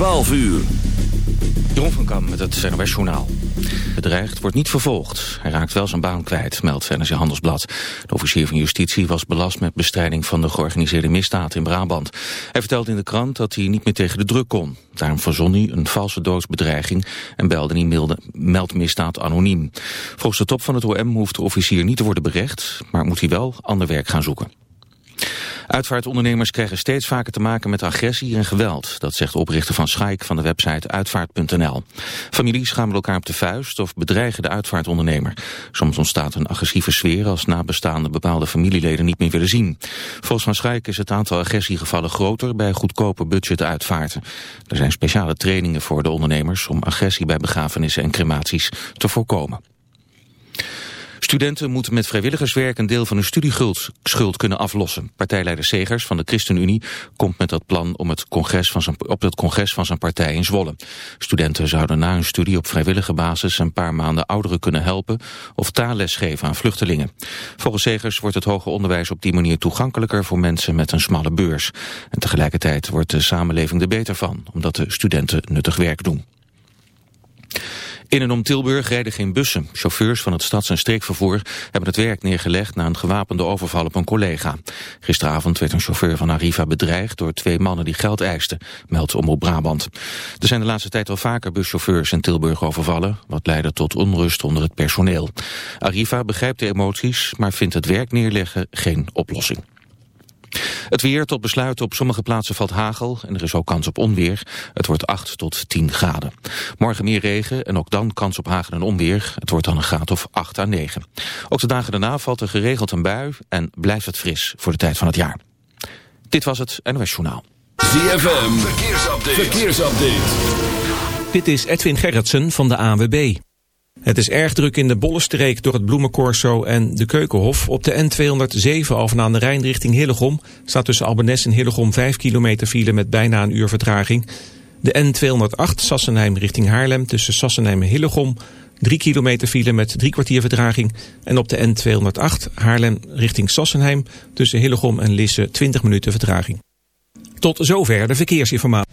12 uur. Jeroen van Kam met het NOS Journaal. Bedreigd wordt niet vervolgd. Hij raakt wel zijn baan kwijt, meldt NRC Handelsblad. De officier van justitie was belast met bestrijding van de georganiseerde misdaad in Brabant. Hij vertelde in de krant dat hij niet meer tegen de druk kon. Daarom verzon hij een valse doodsbedreiging en belde hij meldmisdaad anoniem. Volgens de top van het OM hoeft de officier niet te worden berecht, maar moet hij wel ander werk gaan zoeken. Uitvaartondernemers krijgen steeds vaker te maken met agressie en geweld. Dat zegt de oprichter van Schaik van de website uitvaart.nl. Families gaan met elkaar op de vuist of bedreigen de uitvaartondernemer. Soms ontstaat een agressieve sfeer als nabestaanden bepaalde familieleden niet meer willen zien. Volgens Van Schaik is het aantal agressiegevallen groter bij goedkope budget uitvaarten. Er zijn speciale trainingen voor de ondernemers om agressie bij begrafenissen en crematies te voorkomen. Studenten moeten met vrijwilligerswerk een deel van hun studieschuld kunnen aflossen. Partijleider Segers van de ChristenUnie komt met dat plan om het congres van zijn, op het congres van zijn partij in Zwolle. Studenten zouden na hun studie op vrijwillige basis een paar maanden ouderen kunnen helpen of taalles geven aan vluchtelingen. Volgens Segers wordt het hoger onderwijs op die manier toegankelijker voor mensen met een smalle beurs. En tegelijkertijd wordt de samenleving er beter van, omdat de studenten nuttig werk doen. In en om Tilburg rijden geen bussen. Chauffeurs van het stads- en streekvervoer hebben het werk neergelegd na een gewapende overval op een collega. Gisteravond werd een chauffeur van Arriva bedreigd door twee mannen die geld eisten, meldt Omroep Brabant. Er zijn de laatste tijd al vaker buschauffeurs in Tilburg overvallen, wat leidde tot onrust onder het personeel. Arriva begrijpt de emoties, maar vindt het werk neerleggen geen oplossing. Het weer tot besluit op sommige plaatsen valt hagel en er is ook kans op onweer. Het wordt 8 tot 10 graden. Morgen meer regen en ook dan kans op hagel en onweer. Het wordt dan een graad of 8 à 9. Ook de dagen daarna valt er geregeld een bui en blijft het fris voor de tijd van het jaar. Dit was het NOS Journaal. ZFM, verkeersupdate. verkeersupdate. Dit is Edwin Gerritsen van de AWB. Het is erg druk in de Bollenstreek door het Bloemencorso en de Keukenhof. Op de N207 over aan de Rijn richting Hillegom staat tussen Albenes en Hillegom 5 kilometer file met bijna een uur vertraging. De N208 Sassenheim richting Haarlem tussen Sassenheim en Hillegom 3 kilometer file met drie kwartier vertraging. En op de N208 Haarlem richting Sassenheim tussen Hillegom en Lisse 20 minuten vertraging. Tot zover de verkeersinformatie.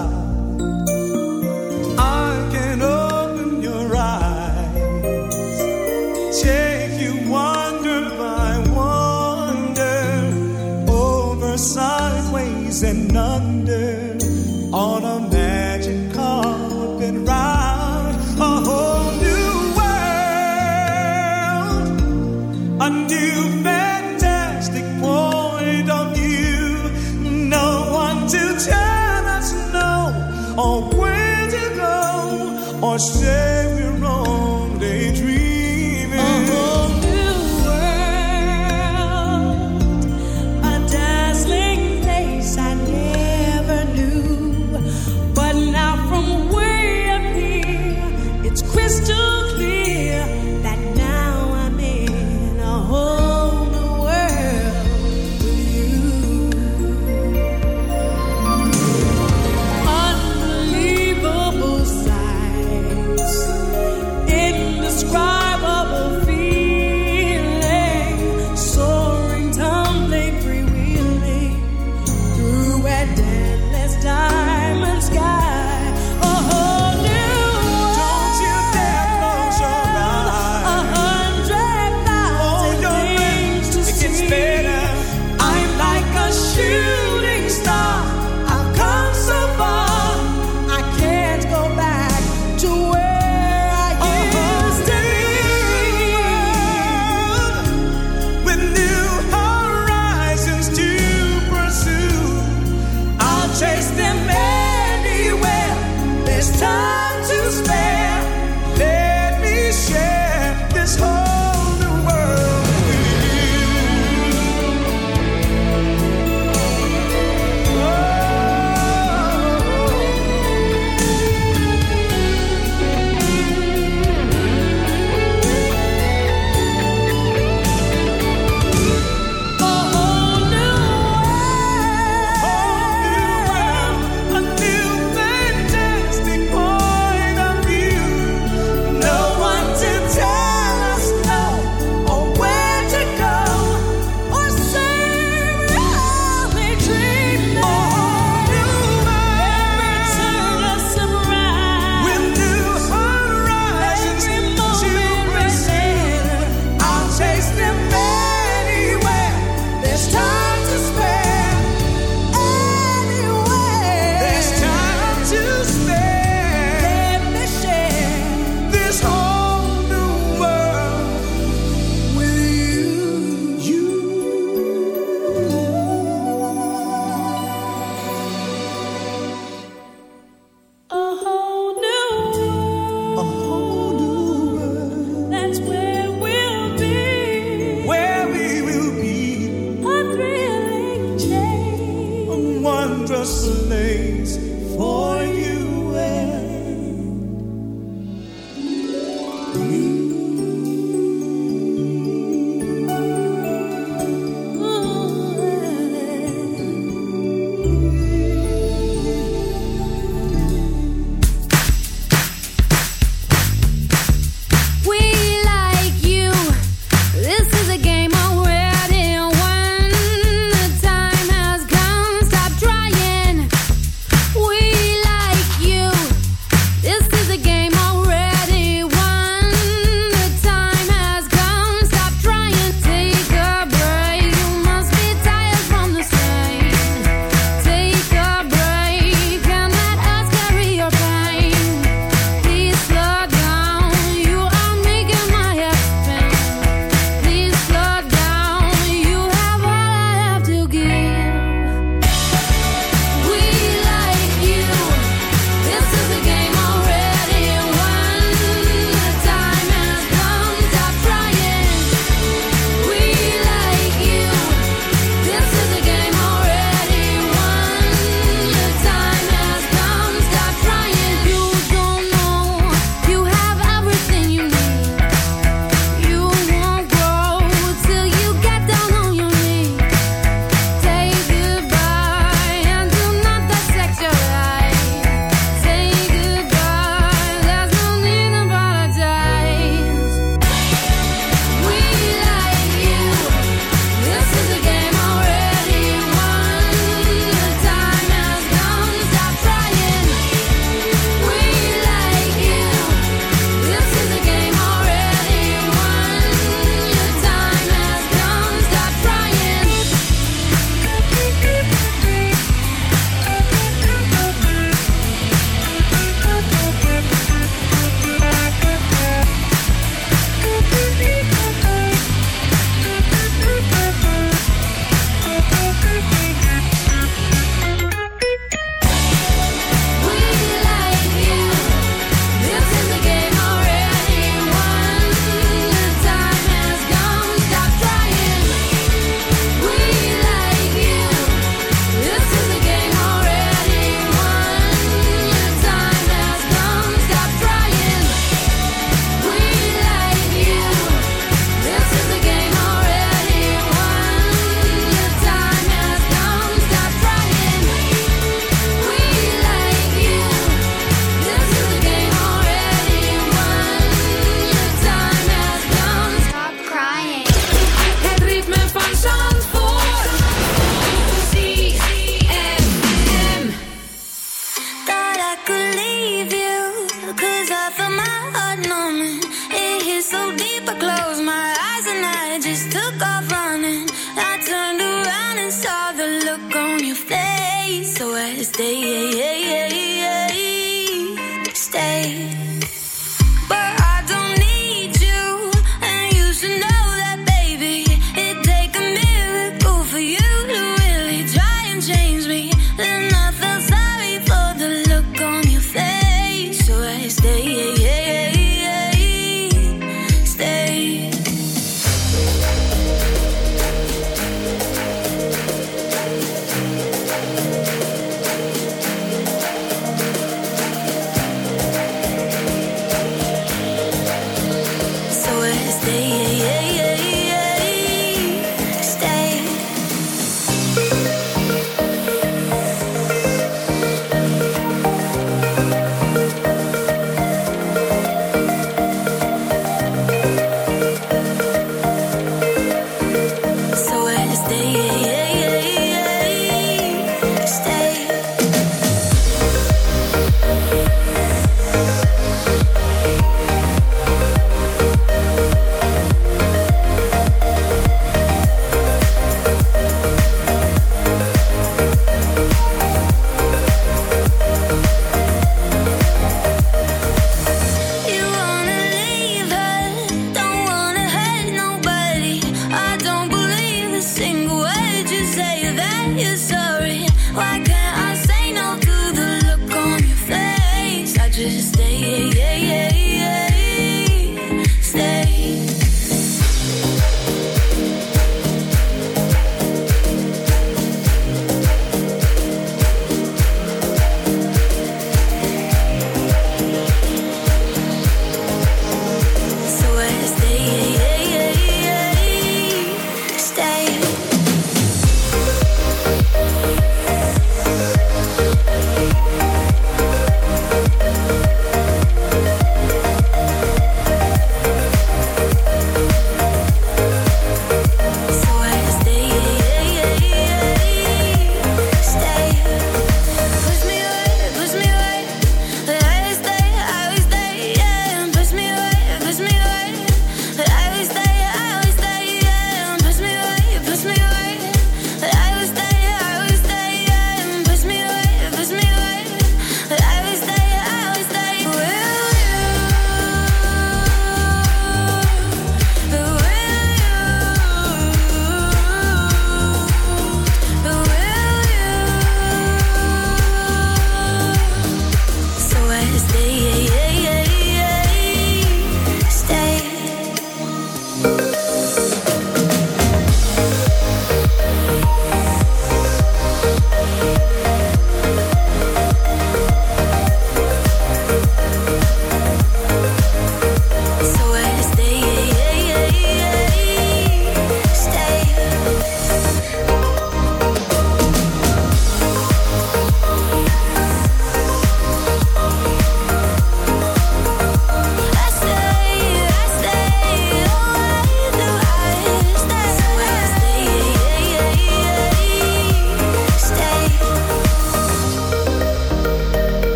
time to spare.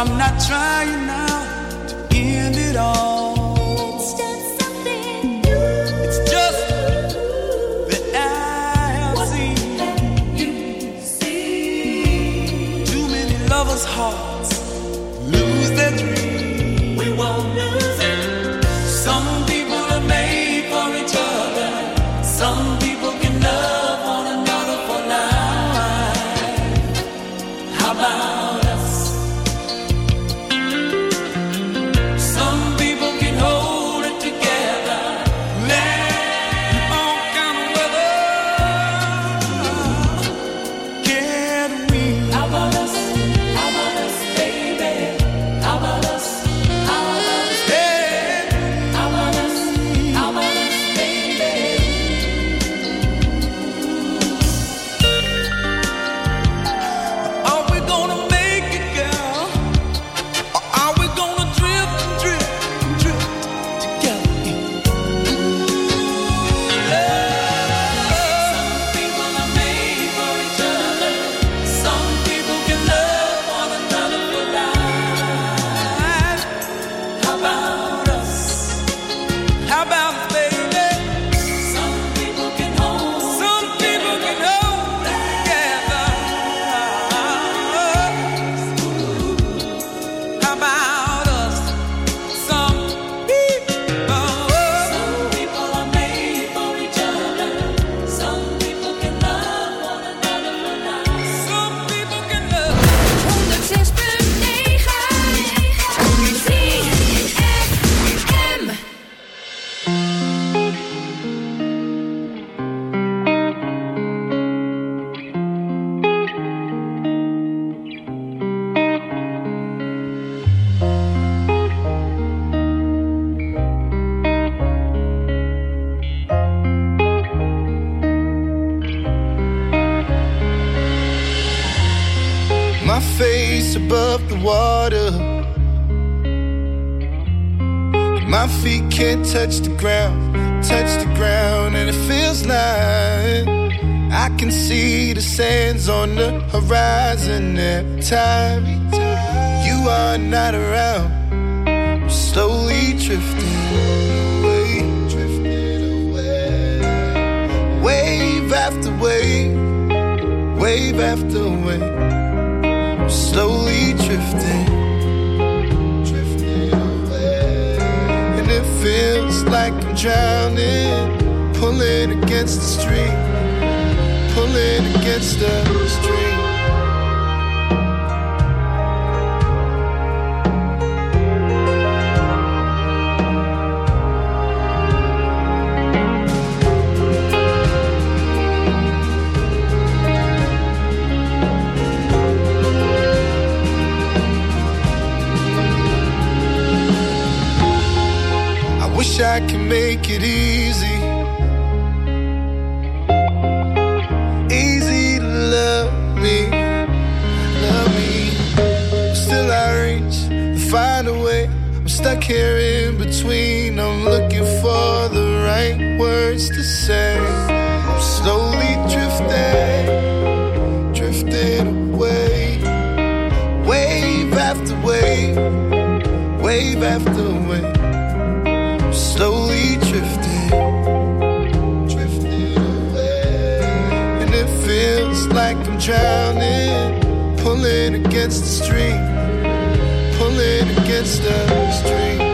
I'm not trying find a way. I'm stuck here in between. I'm looking for the right words to say. I'm slowly drifting, drifting away. Wave after wave, wave after wave. I'm slowly drifting, drifting away. And it feels like I'm drowning, pulling against the stream against the street.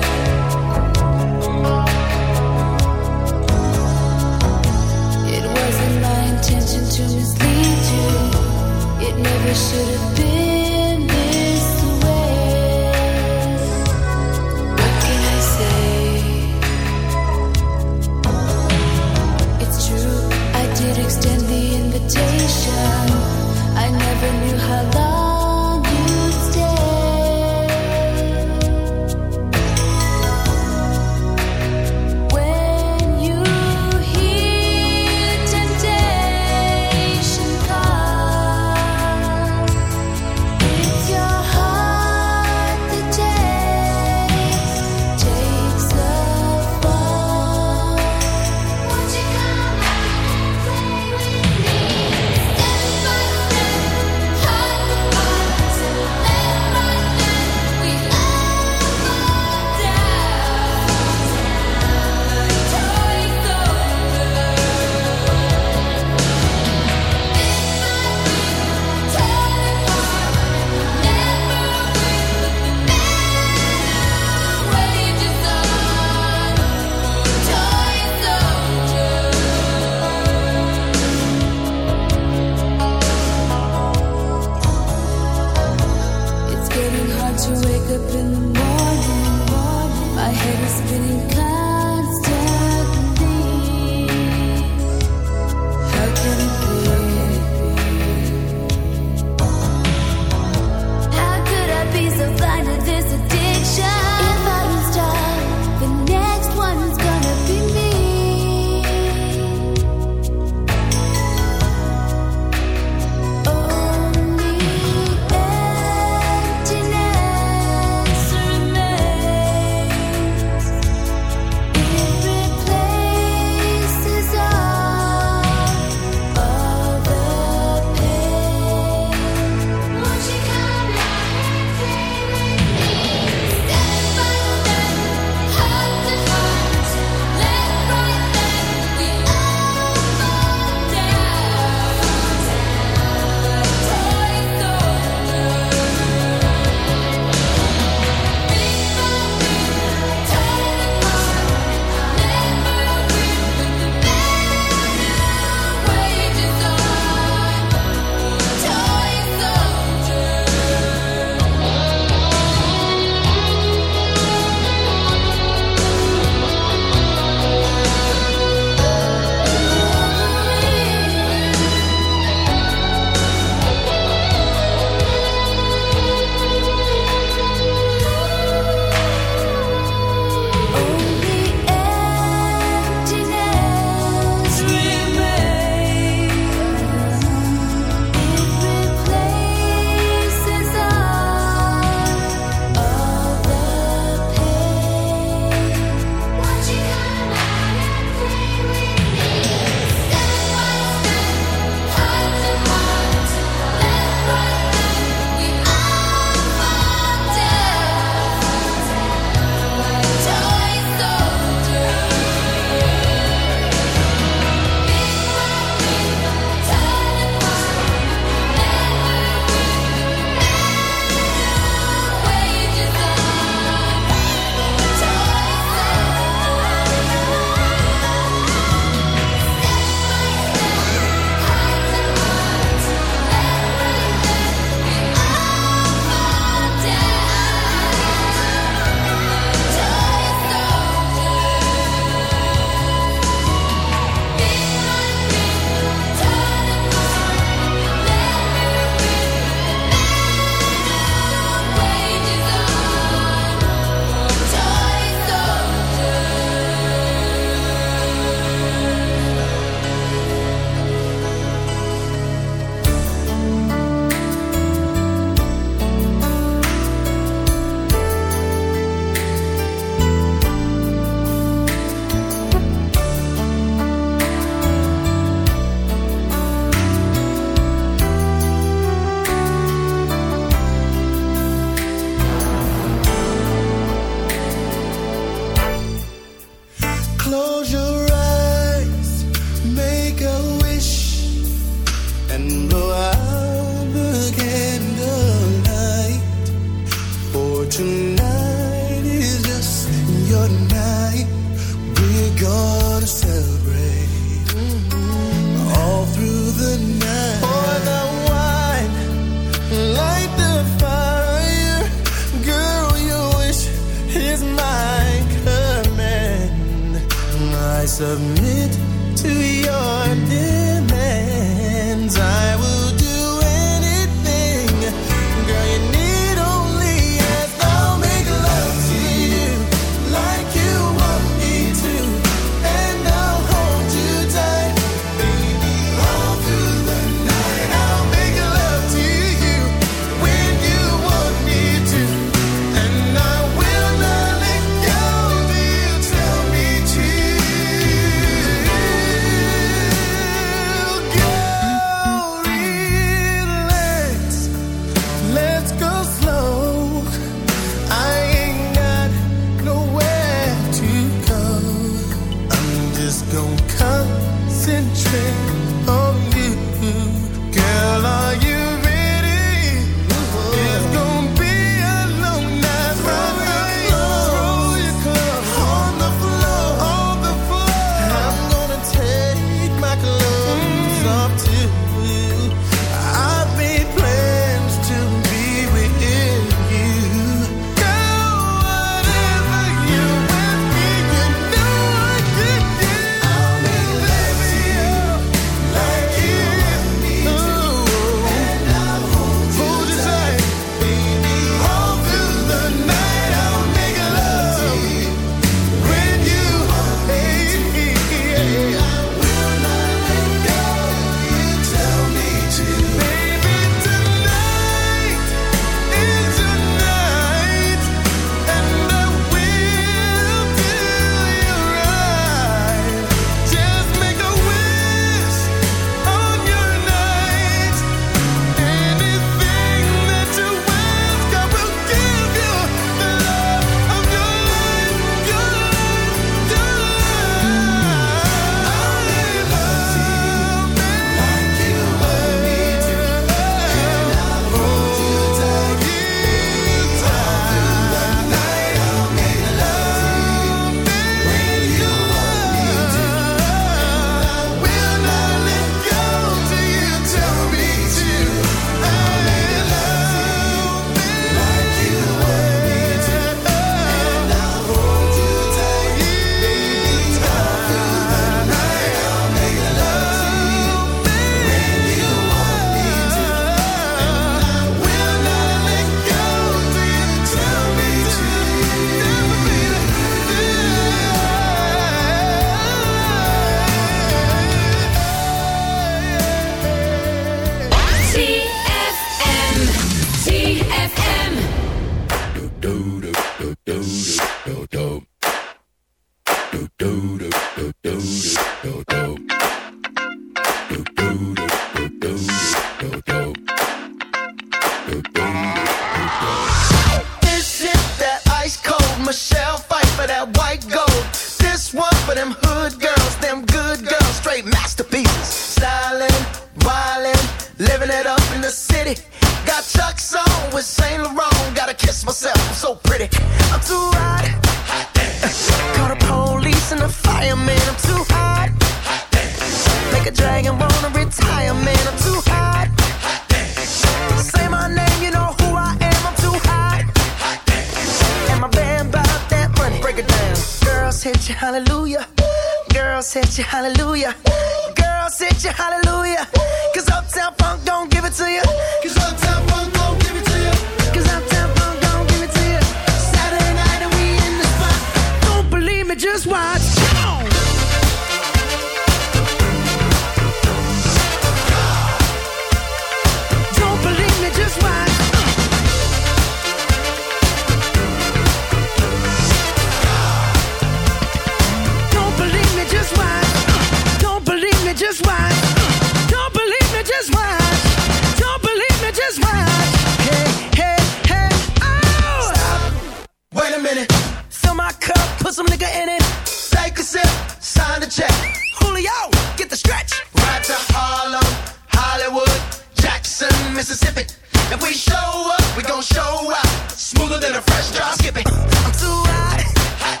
a fresh drop. Skip it. I'm too hot. hot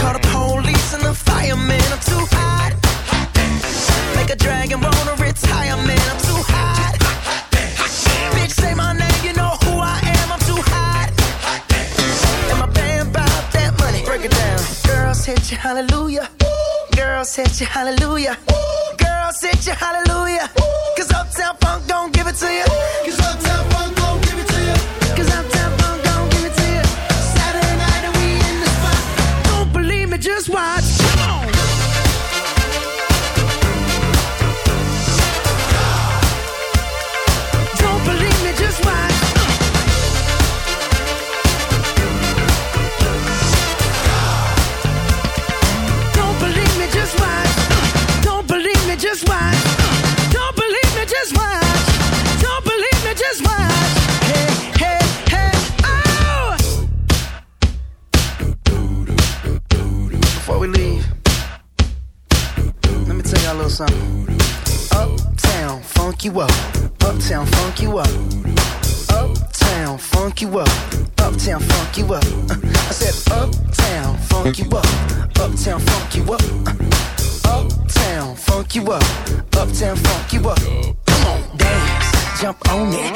Call the police and the firemen. I'm too hot. hot Make a dragon roll a retirement. I'm too hot. hot hot Bitch, say my name. You know who I am. I'm too hot. hot And my band about that money. Break it down. Girls hit you, hallelujah. Girls hit you, hallelujah. Girls hit you, hallelujah. Cause Uptown Funk don't give it to you. You up. Uptown, funk you up. Uptown, funk you up. Uptown, funk you up. Uh, I said, Uptown, funk you up. Uptown, funk you up. Uh, Uptown, funk you up. Uptown, funk you up. Come on, dance, jump on it.